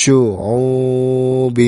شعوب